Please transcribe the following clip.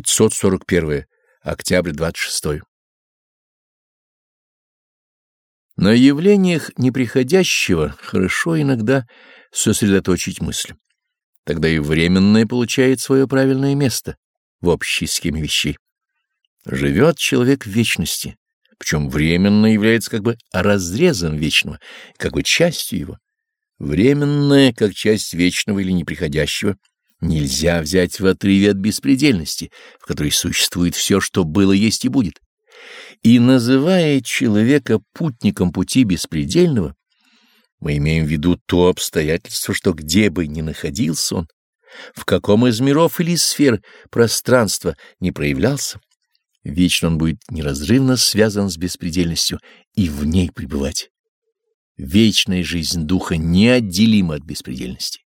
541. Октябрь 26. На явлениях неприходящего хорошо иногда сосредоточить мысль. Тогда и временное получает свое правильное место в общей схеме вещей. Живет человек в вечности, причем временно является как бы разрезом вечного, как бы частью его. Временное, как часть вечного или неприходящего, нельзя взять в отрыве от беспредельности, в которой существует все, что было, есть и будет. И называя человека путником пути беспредельного, мы имеем в виду то обстоятельство, что где бы ни находился он, в каком из миров или сфер пространства не проявлялся, вечно он будет неразрывно связан с беспредельностью и в ней пребывать. Вечная жизнь духа неотделима от беспредельности.